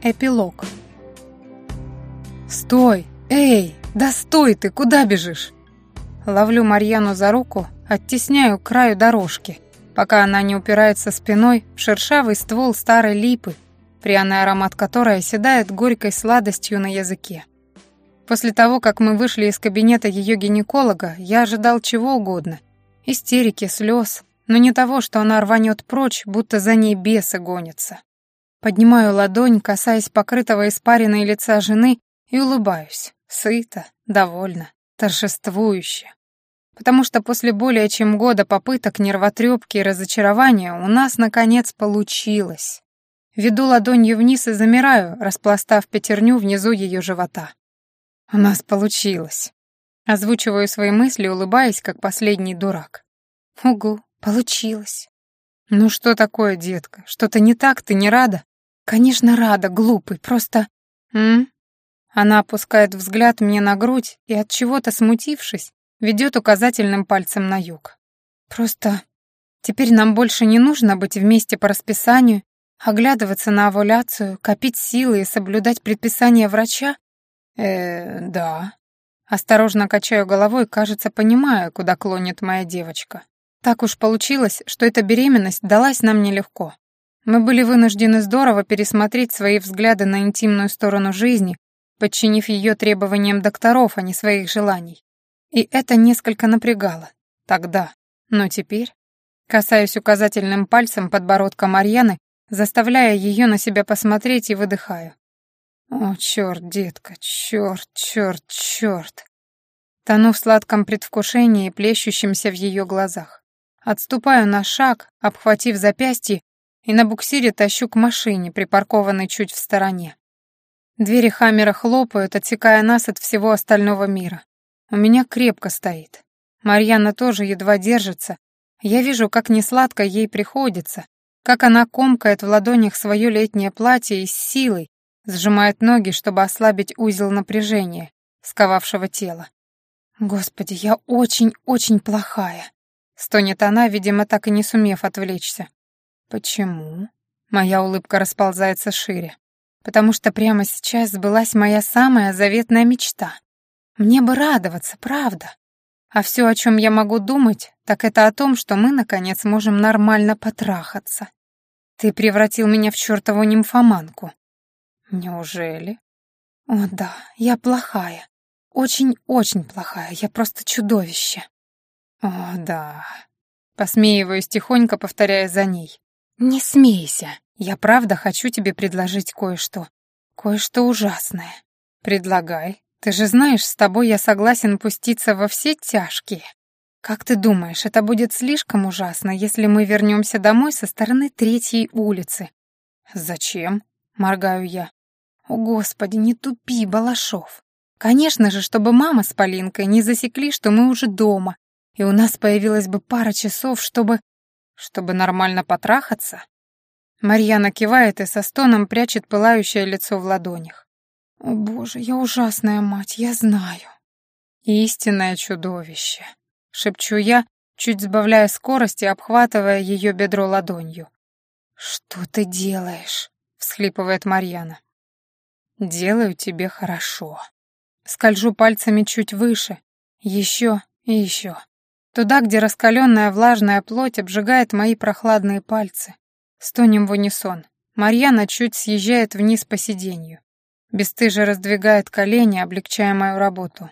Эпилог. «Стой! Эй! Да стой ты! Куда бежишь?» Ловлю Марьяну за руку, оттесняю к краю дорожки, пока она не упирается спиной в шершавый ствол старой липы, пряный аромат которой оседает горькой сладостью на языке. После того, как мы вышли из кабинета ее гинеколога, я ожидал чего угодно. Истерики, слез, но не того, что она рванет прочь, будто за ней бесы гонятся. Поднимаю ладонь, касаясь покрытого испариной лица жены, и улыбаюсь. Сыто, довольно, торжествующе. Потому что после более чем года попыток нервотрепки и разочарования у нас, наконец, получилось. Веду ладонью вниз и замираю, распластав пятерню внизу ее живота. У нас получилось. Озвучиваю свои мысли, улыбаясь, как последний дурак. Угу, получилось. Ну что такое, детка? Что-то не так, ты не рада? «Конечно, рада, глупый, просто...» «М?» Она опускает взгляд мне на грудь и, от чего-то смутившись, ведет указательным пальцем на юг. «Просто теперь нам больше не нужно быть вместе по расписанию, оглядываться на овуляцию, копить силы и соблюдать предписания врача?» «Э, да». Осторожно качаю головой, кажется, понимая, куда клонит моя девочка. Так уж получилось, что эта беременность далась нам нелегко. Мы были вынуждены здорово пересмотреть свои взгляды на интимную сторону жизни, подчинив ее требованиям докторов, а не своих желаний. И это несколько напрягало. Тогда. Но теперь... Касаюсь указательным пальцем подбородка Марьяны, заставляя ее на себя посмотреть и выдыхаю. О, черт, детка, черт, черт, черт. Тону в сладком предвкушении, плещущемся в ее глазах. Отступаю на шаг, обхватив запястье и на буксире тащу к машине, припаркованной чуть в стороне. Двери Хаммера хлопают, отсекая нас от всего остального мира. У меня крепко стоит. Марьяна тоже едва держится. Я вижу, как несладко ей приходится, как она комкает в ладонях свое летнее платье и с силой сжимает ноги, чтобы ослабить узел напряжения, сковавшего тело. «Господи, я очень-очень плохая», — стонет она, видимо, так и не сумев отвлечься. «Почему?» Моя улыбка расползается шире. «Потому что прямо сейчас сбылась моя самая заветная мечта. Мне бы радоваться, правда. А все, о чем я могу думать, так это о том, что мы, наконец, можем нормально потрахаться. Ты превратил меня в чертову нимфоманку». «Неужели?» «О да, я плохая. Очень-очень плохая. Я просто чудовище». «О да». Посмеиваюсь тихонько, повторяя за ней. «Не смейся. Я правда хочу тебе предложить кое-что. Кое-что ужасное. Предлагай. Ты же знаешь, с тобой я согласен пуститься во все тяжкие. Как ты думаешь, это будет слишком ужасно, если мы вернемся домой со стороны третьей улицы?» «Зачем?» — моргаю я. «О, Господи, не тупи, Балашов. Конечно же, чтобы мама с Полинкой не засекли, что мы уже дома, и у нас появилась бы пара часов, чтобы чтобы нормально потрахаться? Марьяна кивает и со стоном прячет пылающее лицо в ладонях. «О, боже, я ужасная мать, я знаю». «Истинное чудовище», — шепчу я, чуть сбавляя скорость и обхватывая ее бедро ладонью. «Что ты делаешь?» — всхлипывает Марьяна. «Делаю тебе хорошо». Скольжу пальцами чуть выше, еще и еще. Туда, где раскаленная влажная плоть обжигает мои прохладные пальцы. Стонем в унисон. Марьяна чуть съезжает вниз по сиденью. Бесстыже раздвигает колени, облегчая мою работу.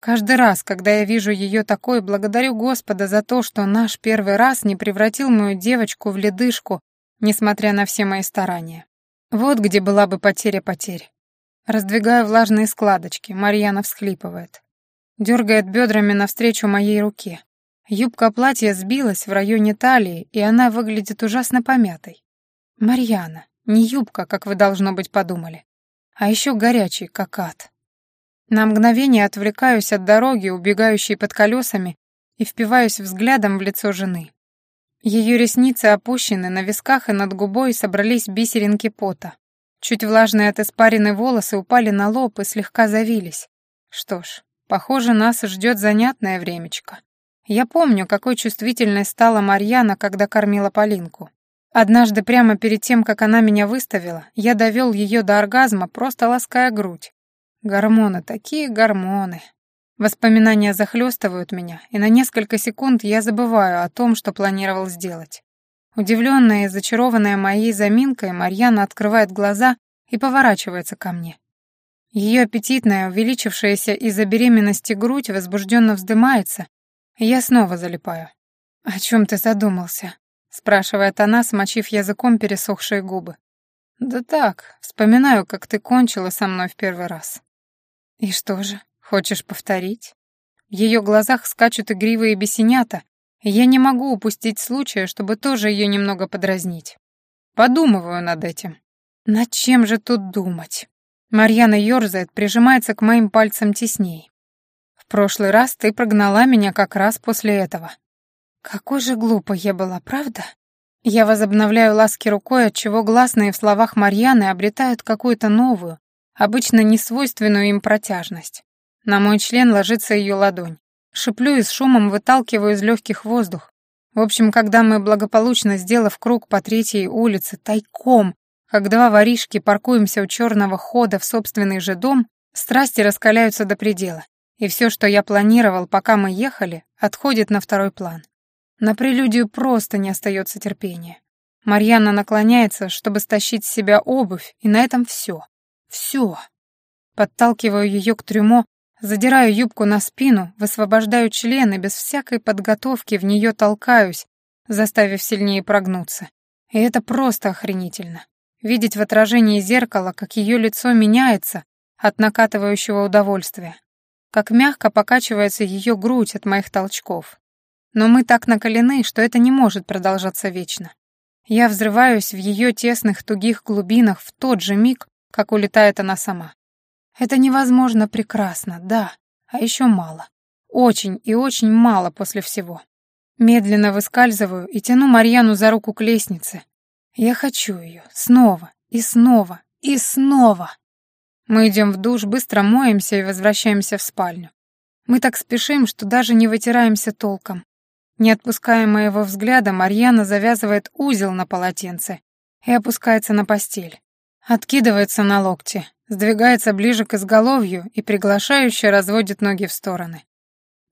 Каждый раз, когда я вижу ее такой, благодарю Господа за то, что наш первый раз не превратил мою девочку в ледышку, несмотря на все мои старания. Вот где была бы потеря потерь. Раздвигаю влажные складочки, Марьяна всхлипывает. Дергает бедрами навстречу моей руке. Юбка платья сбилась в районе талии, и она выглядит ужасно помятой. Марьяна, не юбка, как вы, должно быть, подумали, а еще горячий, как ад. На мгновение отвлекаюсь от дороги, убегающей под колесами, и впиваюсь взглядом в лицо жены. Ее ресницы опущены, на висках и над губой собрались бисеринки пота. Чуть влажные от испарины волосы упали на лоб и слегка завились. Что ж, похоже, нас ждет занятное времечко. Я помню, какой чувствительной стала Марьяна, когда кормила Полинку. Однажды прямо перед тем, как она меня выставила, я довел ее до оргазма, просто лаская грудь. Гормоны, такие гормоны. Воспоминания захлестывают меня, и на несколько секунд я забываю о том, что планировал сделать. Удивленная и зачарованная моей заминкой, Марьяна открывает глаза и поворачивается ко мне. Ее аппетитная, увеличившаяся из-за беременности грудь возбужденно вздымается, я снова залипаю. «О чем ты задумался?» — спрашивает она, смочив языком пересохшие губы. «Да так, вспоминаю, как ты кончила со мной в первый раз». «И что же, хочешь повторить?» В ее глазах скачут игривые бесенята, и я не могу упустить случая, чтобы тоже ее немного подразнить. Подумываю над этим. Над чем же тут думать? Марьяна ёрзает, прижимается к моим пальцам тесней. Прошлый раз ты прогнала меня как раз после этого. Какой же глупой я была, правда? Я возобновляю ласки рукой, отчего гласные в словах Марьяны обретают какую-то новую, обычно несвойственную им протяжность. На мой член ложится ее ладонь. Шиплю и с шумом выталкиваю из легких воздух. В общем, когда мы, благополучно сделав круг по третьей улице, тайком, как два воришки, паркуемся у черного хода в собственный же дом, страсти раскаляются до предела. И все, что я планировал, пока мы ехали, отходит на второй план. На прелюдию просто не остается терпения. Марьяна наклоняется, чтобы стащить с себя обувь, и на этом все. Все. Подталкиваю ее к трюмо, задираю юбку на спину, высвобождаю член и без всякой подготовки в нее толкаюсь, заставив сильнее прогнуться. И это просто охренительно. Видеть в отражении зеркала, как ее лицо меняется от накатывающего удовольствия, как мягко покачивается ее грудь от моих толчков. Но мы так накалены, что это не может продолжаться вечно. Я взрываюсь в ее тесных тугих глубинах в тот же миг, как улетает она сама. Это невозможно прекрасно, да, а еще мало. Очень и очень мало после всего. Медленно выскальзываю и тяну Марьяну за руку к лестнице. Я хочу ее. Снова. И снова. И снова. Мы идем в душ, быстро моемся и возвращаемся в спальню. Мы так спешим, что даже не вытираемся толком. Не отпуская моего взгляда, Марьяна завязывает узел на полотенце и опускается на постель. Откидывается на локти, сдвигается ближе к изголовью и приглашающе разводит ноги в стороны.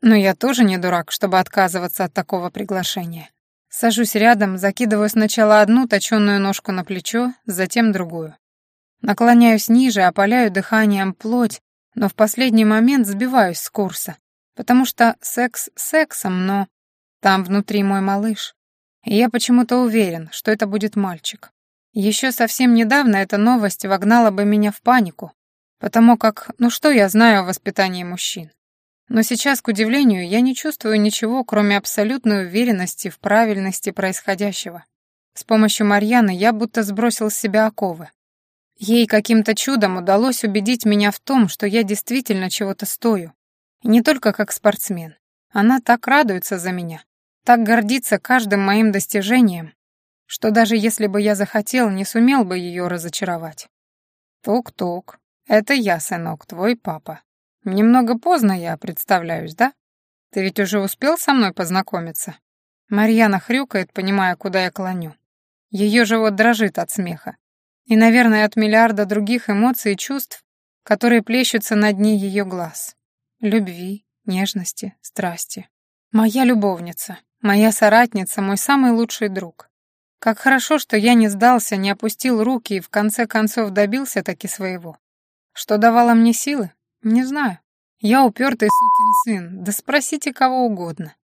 Но я тоже не дурак, чтобы отказываться от такого приглашения. Сажусь рядом, закидываю сначала одну точёную ножку на плечо, затем другую. Наклоняюсь ниже, опаляю дыханием плоть, но в последний момент сбиваюсь с курса, потому что секс сексом, но там внутри мой малыш. И я почему-то уверен, что это будет мальчик. Еще совсем недавно эта новость вогнала бы меня в панику, потому как, ну что я знаю о воспитании мужчин. Но сейчас, к удивлению, я не чувствую ничего, кроме абсолютной уверенности в правильности происходящего. С помощью Марьяны я будто сбросил с себя оковы. Ей каким-то чудом удалось убедить меня в том, что я действительно чего-то стою. И не только как спортсмен. Она так радуется за меня так гордится каждым моим достижением, что даже если бы я захотел, не сумел бы ее разочаровать. Тук-тук, это я, сынок, твой папа. Немного поздно я представляюсь, да? Ты ведь уже успел со мной познакомиться? Марьяна хрюкает, понимая, куда я клоню. Ее живот дрожит от смеха. И, наверное, от миллиарда других эмоций и чувств, которые плещутся на дне ее глаз. Любви, нежности, страсти. Моя любовница, Моя соратница, мой самый лучший друг. Как хорошо, что я не сдался, не опустил руки и в конце концов добился таки своего. Что давало мне силы? Не знаю. Я упертый сукин сын, да спросите кого угодно.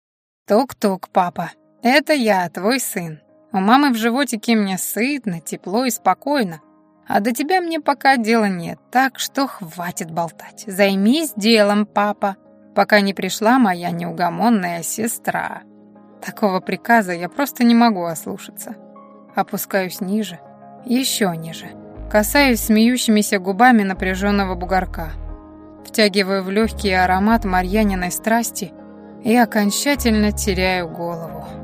Ток-ток, папа, это я, твой сын. У мамы в животике мне сытно, тепло и спокойно. А до тебя мне пока дела нет, так что хватит болтать. Займись делом, папа, пока не пришла моя неугомонная сестра. Такого приказа я просто не могу ослушаться. Опускаюсь ниже, еще ниже. Касаюсь смеющимися губами напряженного бугорка. Втягиваю в легкий аромат марьяниной страсти и окончательно теряю голову.